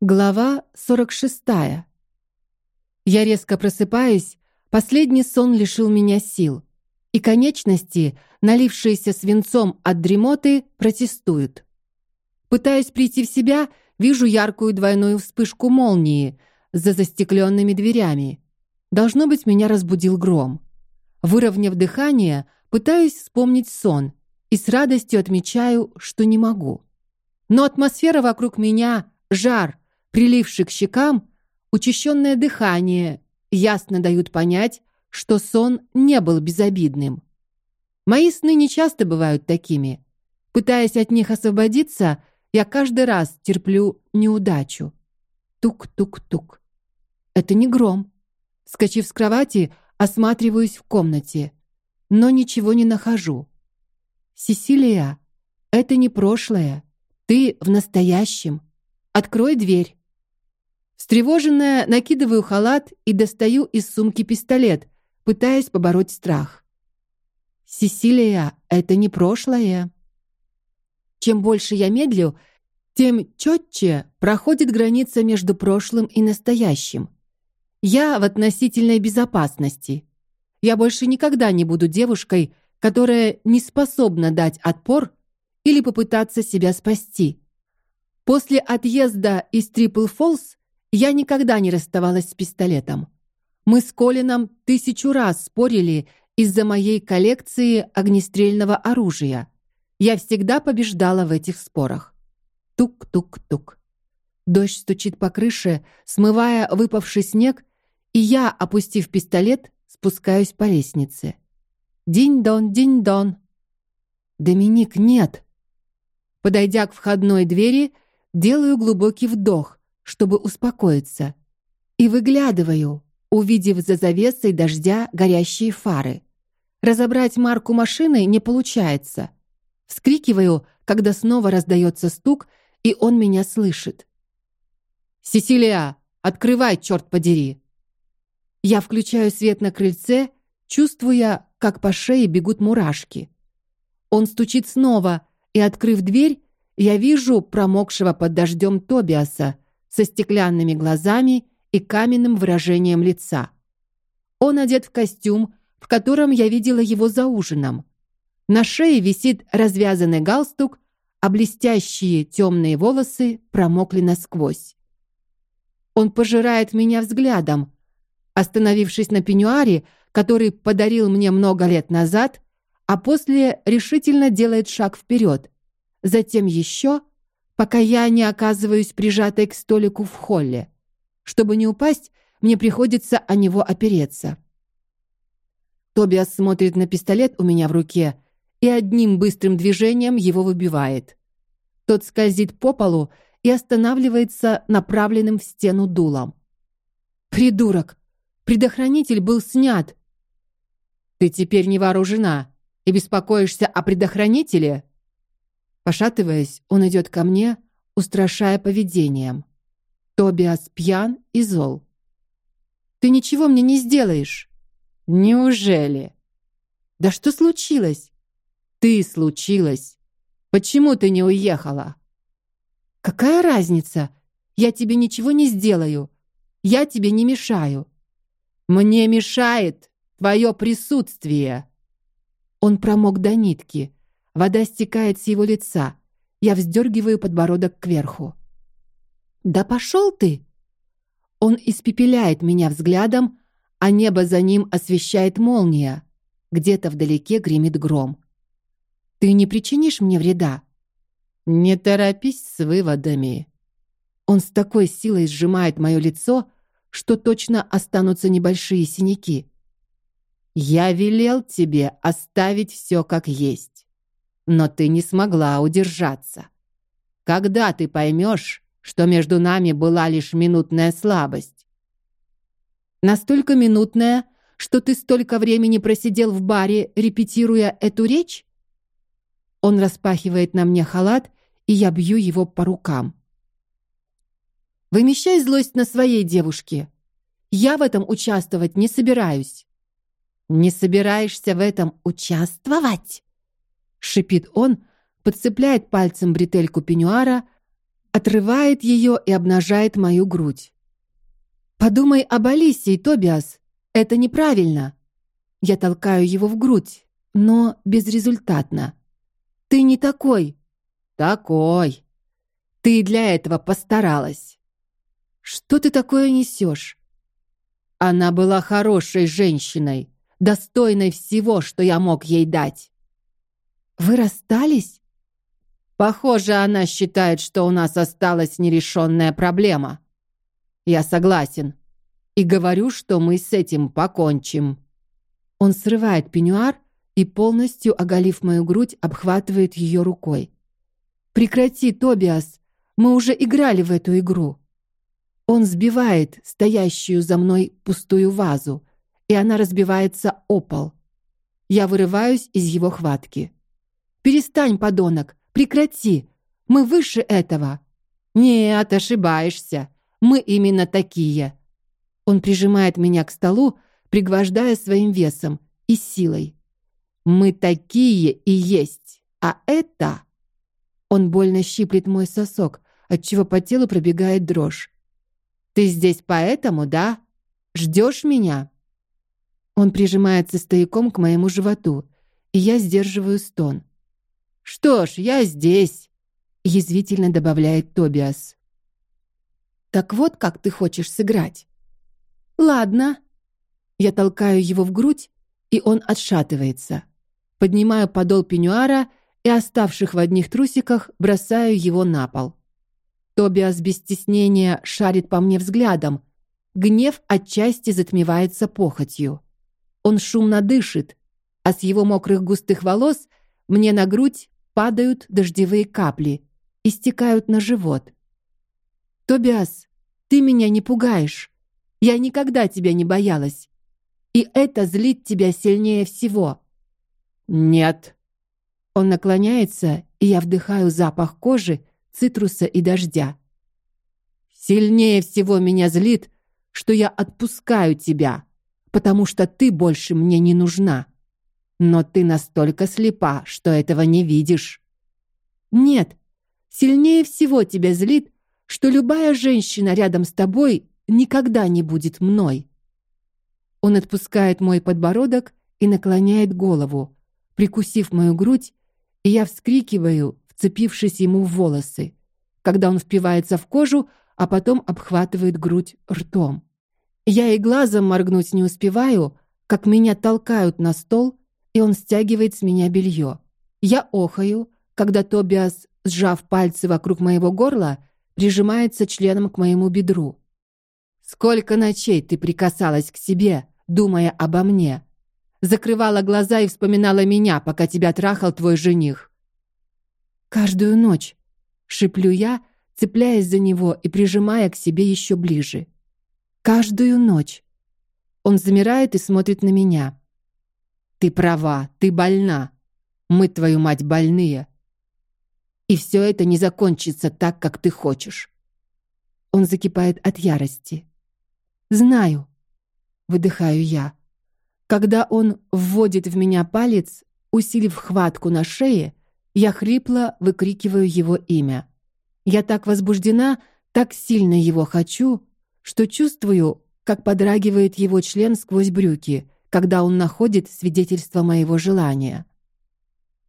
Глава 46. Я резко просыпаюсь, последний сон лишил меня сил, и конечности, налившиеся свинцом от дремоты, протестуют. Пытаясь прийти в себя, вижу яркую двойную вспышку молнии за застекленными дверями. Должно быть, меня разбудил гром. Выровняв дыхание, пытаюсь вспомнить сон и с радостью отмечаю, что не могу. Но атмосфера вокруг меня, жар, приливший к щекам, учащенное дыхание ясно дают понять, что сон не был безобидным. Мои сны не часто бывают такими. Пытаясь от них освободиться, я каждый раз терплю неудачу. Тук-тук-тук. Это не гром. Скочив с кровати, осматриваюсь в комнате, но ничего не нахожу. Сесилия, это не прошлое. Ты в настоящем. Открой дверь. Встревоженная, накидываю халат и достаю из сумки пистолет, пытаясь побороть страх. Сесилия, это не прошлое. Чем больше я медлю, тем четче проходит граница между прошлым и настоящим. Я в относительной безопасности. Я больше никогда не буду девушкой, которая не способна дать отпор или попытаться себя спасти. После отъезда из Трипл Фолс я никогда не расставалась с пистолетом. Мы с Колином тысячу раз спорили из-за моей коллекции огнестрельного оружия. Я всегда побеждала в этих спорах. Тук-тук-тук. Дождь стучит по крыше, смывая выпавший снег, и я, опустив пистолет, спускаюсь по лестнице. Динь-дон, динь-дон. Доминик нет. Подойдя к входной двери, делаю глубокий вдох, чтобы успокоиться, и выглядываю, увидев за завесой дождя горящие фары. Разобрать марку машины не получается. Вскрикиваю, когда снова раздается стук, и он меня слышит. Сесилия, открывай, черт подери! Я включаю свет на крыльце, чувствуя, как по шее бегут мурашки. Он стучит снова, и открыв дверь, я вижу промокшего под дождем Тобиаса, со стеклянными глазами и каменным выражением лица. Он одет в костюм, в котором я видела его за ужином. На шее висит развязанный галстук, а блестящие темные волосы промокли насквозь. Он пожирает меня взглядом, остановившись на пеньюаре, который подарил мне много лет назад, а после решительно делает шаг вперед, затем еще пока я не оказываюсь прижатой к столику в холле. Чтобы не упасть, мне приходится о него опереться. Тобиас смотрит на пистолет у меня в руке и одним быстрым движением его выбивает. Тот скользит по полу и останавливается направленным в стену дулом. Придурок! Предохранитель был снят. Ты теперь не вооружена и беспокоишься о предохранителе? Пошатываясь, он идет ко мне, устрашая поведением. Тобиас пьян и зол. Ты ничего мне не сделаешь. Неужели? Да что случилось? Ты случилось. Почему ты не уехала? Какая разница? Я тебе ничего не сделаю. Я тебе не мешаю. Мне мешает твое присутствие. Он промок до нитки. Вода стекает с его лица. Я вздергиваю подбородок кверху. Да пошел ты! Он испепеляет меня взглядом, а небо за ним освещает молния. Где-то вдалеке гремит гром. Ты не причинишь мне вреда? Не торопись с выводами. Он с такой силой сжимает мое лицо, что точно останутся небольшие синяки. Я велел тебе оставить все как есть но ты не смогла удержаться. Когда ты поймешь, что между нами была лишь минутная слабость? Настолько минутная, что ты столько времени просидел в баре, репетируя эту речь? Он распахивает на мне халат, и я бью его по рукам. Вымещай злость на своей девушке. Я в этом участвовать не собираюсь. Не собираешься в этом участвовать? Шипит он, подцепляет пальцем бретельку пеньюара, отрывает ее и обнажает мою грудь. Подумай об Алисии, Тобиас. Это неправильно. Я толкаю его в грудь, но безрезультатно. Ты не такой. Такой. Ты для этого постаралась. Что ты такое несешь? Она была хорошей женщиной, достойной всего, что я мог ей дать. Вы расстались? Похоже, она считает, что у нас осталась нерешенная проблема. Я согласен и говорю, что мы с этим покончим. Он срывает пеньюар и полностью оголив мою грудь, обхватывает ее рукой. Прекрати, Тобиас, мы уже играли в эту игру. Он сбивает стоящую за мной пустую вазу, и она разбивается о пол. Я вырываюсь из его хватки. Перестань, подонок, прекрати. Мы выше этого. Нет, ошибаешься. Мы именно такие. Он прижимает меня к столу, пригвождая своим весом и силой. Мы такие и есть. А это Он больно щиплет мой сосок, отчего по телу пробегает дрожь. Ты здесь поэтому, да? Ждешь меня? Он прижимается стояком к моему животу, и я сдерживаю стон. Что ж, я здесь, язвительно добавляет Тобиас. Так вот, как ты хочешь сыграть. Ладно. Я толкаю его в грудь, и он отшатывается. Поднимаю подол пеньюара и оставших в одних трусиках бросаю его на пол. Тобиас без стеснения шарит по мне взглядом. Гнев отчасти затмевается похотью. Он шумно дышит, а с его мокрых густых волос мне на грудь падают дождевые капли и стекают на живот. Тобиас, ты меня не пугаешь. Я никогда тебя не боялась. И это злит тебя сильнее всего. Нет. Он наклоняется, и я вдыхаю запах кожи, цитруса и дождя. Сильнее всего меня злит, что я отпускаю тебя, потому что ты больше мне не нужна. Но ты настолько слепа, что этого не видишь. Нет, сильнее всего тебя злит, что любая женщина рядом с тобой никогда не будет мной. Он отпускает мой подбородок и наклоняет голову, прикусив мою грудь, и я вскрикиваю, вцепившись ему в волосы, когда он впивается в кожу, а потом обхватывает грудь ртом. Я и глазом моргнуть не успеваю, как меня толкают на стол, и он стягивает с меня белье. Я охаю, когда Тобиас, сжав пальцы вокруг моего горла, прижимается членом к моему бедру. Сколько ночей ты прикасалась к себе, думая обо мне? Закрывала глаза и вспоминала меня, пока тебя трахал твой жених. Каждую ночь, шиплю я, цепляясь за него и прижимая к себе еще ближе. Каждую ночь. Он замирает и смотрит на меня. Ты права, ты больна. Мы твою мать больные. И все это не закончится так, как ты хочешь. Он закипает от ярости. Знаю, выдыхаю я. Когда он вводит в меня палец, усилив хватку на шее, я хрипло выкрикиваю его имя. Я так возбуждена, так сильно его хочу, что чувствую, как подрагивает его член сквозь брюки, когда он находит свидетельство моего желания.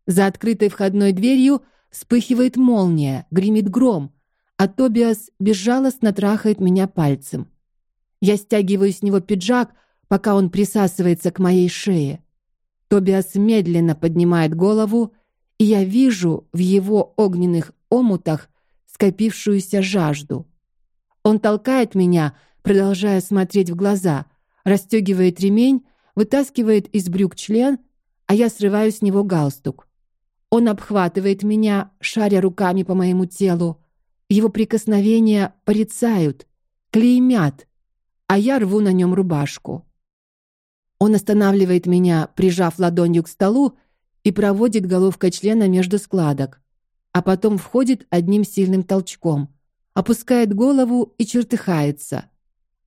За открытой входной дверью вспыхивает молния, гремит гром, а Тобиас безжалостно трахает меня пальцем. Я стягиваю с него пиджак, пока он присасывается к моей шее. Тобиас медленно поднимает голову, и я вижу в его огненных омутах скопившуюся жажду. Он толкает меня, продолжая смотреть в глаза, расстегивает ремень, вытаскивает из брюк член, а я срываю с него галстук. Он обхватывает меня, шаря руками по моему телу. Его прикосновения порицают, клеймят, а я рву на нем рубашку. Он останавливает меня, прижав ладонью к столу, и проводит головкой члена между складок, а потом входит одним сильным толчком, опускает голову и чертыхается,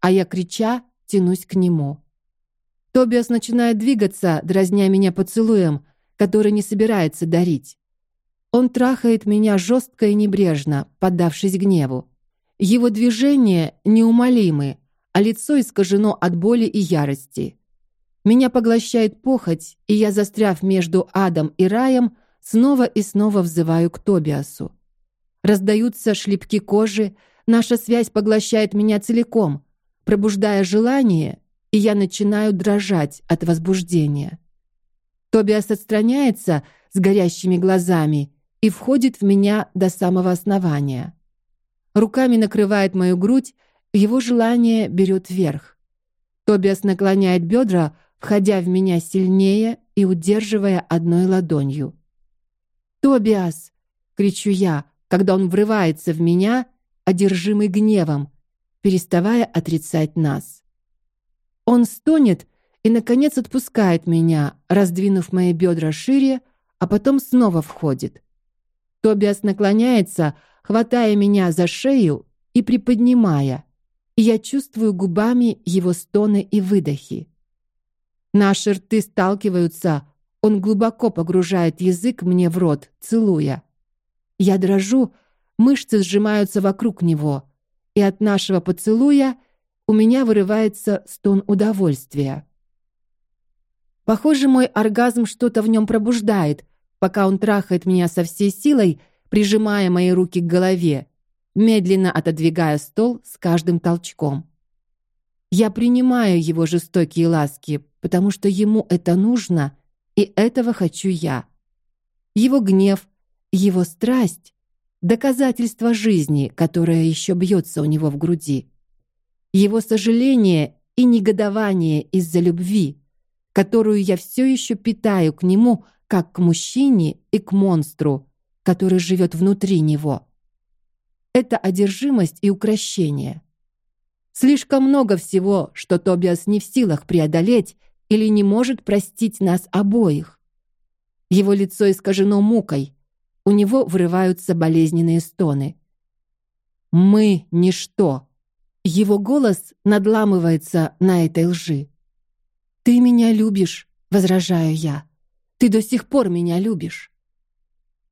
а я крича тянусь к нему. Тобиас начинает двигаться, дразня меня поцелуем, который не собирается дарить. Он трахает меня жестко и небрежно, поддавшись гневу. Его движения неумолимы, а лицо искажено от боли и ярости. Меня поглощает похоть, и я, застряв между адом и раем, снова и снова взываю к Тобиасу. Раздаются шлепки кожи, наша связь поглощает меня целиком, пробуждая желание, и я начинаю дрожать от возбуждения. Тобиас отстраняется с горящими глазами и входит в меня до самого основания. Руками накрывает мою грудь, его желание берет верх. Тобиас наклоняет бедра, входя в меня сильнее и удерживая одной ладонью. Тобиас, кричу я, когда он врывается в меня, одержимый гневом, переставая отрицать нас. Он стонет и наконец отпускает меня, раздвинув мои бедра шире, а потом снова входит. Тобиас наклоняется, хватая меня за шею и приподнимая. И я чувствую губами его стоны и выдохи. Наши рты сталкиваются, он глубоко погружает язык мне в рот, целуя. Я дрожу, мышцы сжимаются вокруг него, и от нашего поцелуя у меня вырывается стон удовольствия. Похоже, мой оргазм что-то в нем пробуждает, пока он трахает меня со всей силой, прижимая мои руки к голове, медленно отодвигая стол с каждым толчком. Я принимаю его жестокие ласки, потому что ему это нужно, и этого хочу я. Его гнев, его страсть доказательство жизни, которое еще бьется у него в груди. Его сожаление и негодование из-за любви, которую я все еще питаю к нему, как к мужчине и к монстру, который живет внутри него. Это одержимость и укрощение. Слишком много всего, что Тобиас не в силах преодолеть или не может простить нас обоих. Его лицо искажено мукой, у него вырываются болезненные стоны. Мы ничто. Его голос надламывается на этой лжи. Ты меня любишь, возражаю я. Ты до сих пор меня любишь.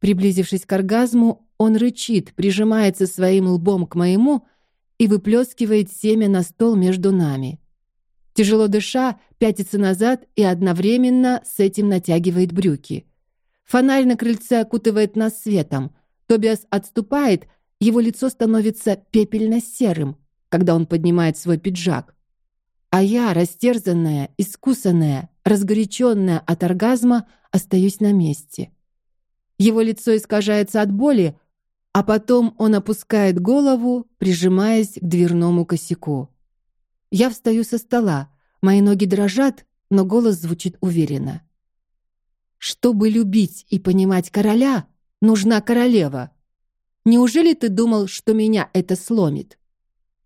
Приблизившись к оргазму, он рычит, прижимается своим лбом к моему и выплескивает семя на стол между нами. Тяжело дыша, пятится назад и одновременно с этим натягивает брюки. Фонарь на крыльце окутывает нас светом. Тобиас отступает, его лицо становится пепельно-серым, когда он поднимает свой пиджак. А я, растерзанная, искусанная, разгоряченная от оргазма, остаюсь на месте. Его лицо искажается от боли, а потом он опускает голову, прижимаясь к дверному косяку. Я встаю со стола, мои ноги дрожат, но голос звучит уверенно. Чтобы любить и понимать короля, нужна королева. Неужели ты думал, что меня это сломит?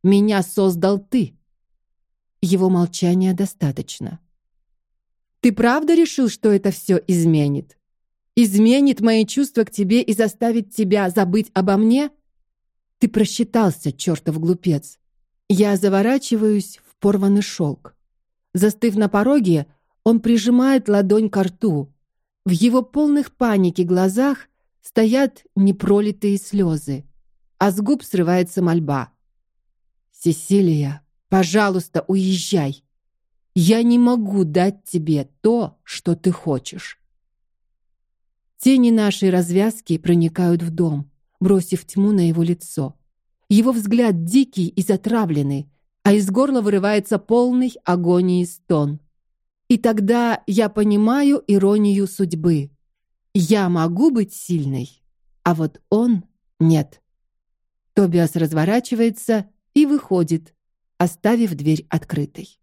Меня создал ты. Его молчания достаточно. Ты правда решил, что это все изменит? Изменит мои чувства к тебе и заставит тебя забыть обо мне? Ты просчитался, чертов глупец. Я заворачиваюсь в порванный шелк. Застыв на пороге, он прижимает ладонь к рту, в его полных паники глазах стоят непролитые слезы, а с губ срывается мольба. Сесилия, пожалуйста, уезжай. Я не могу дать тебе то, что ты хочешь. Тени нашей развязки проникают в дом, бросив тьму на его лицо. Его взгляд дикий и затравленный, а из горла вырывается полный агонии стон. И тогда я понимаю иронию судьбы. Я могу быть сильной, а вот он нет. Тобиас разворачивается выходит, оставив дверь открытой.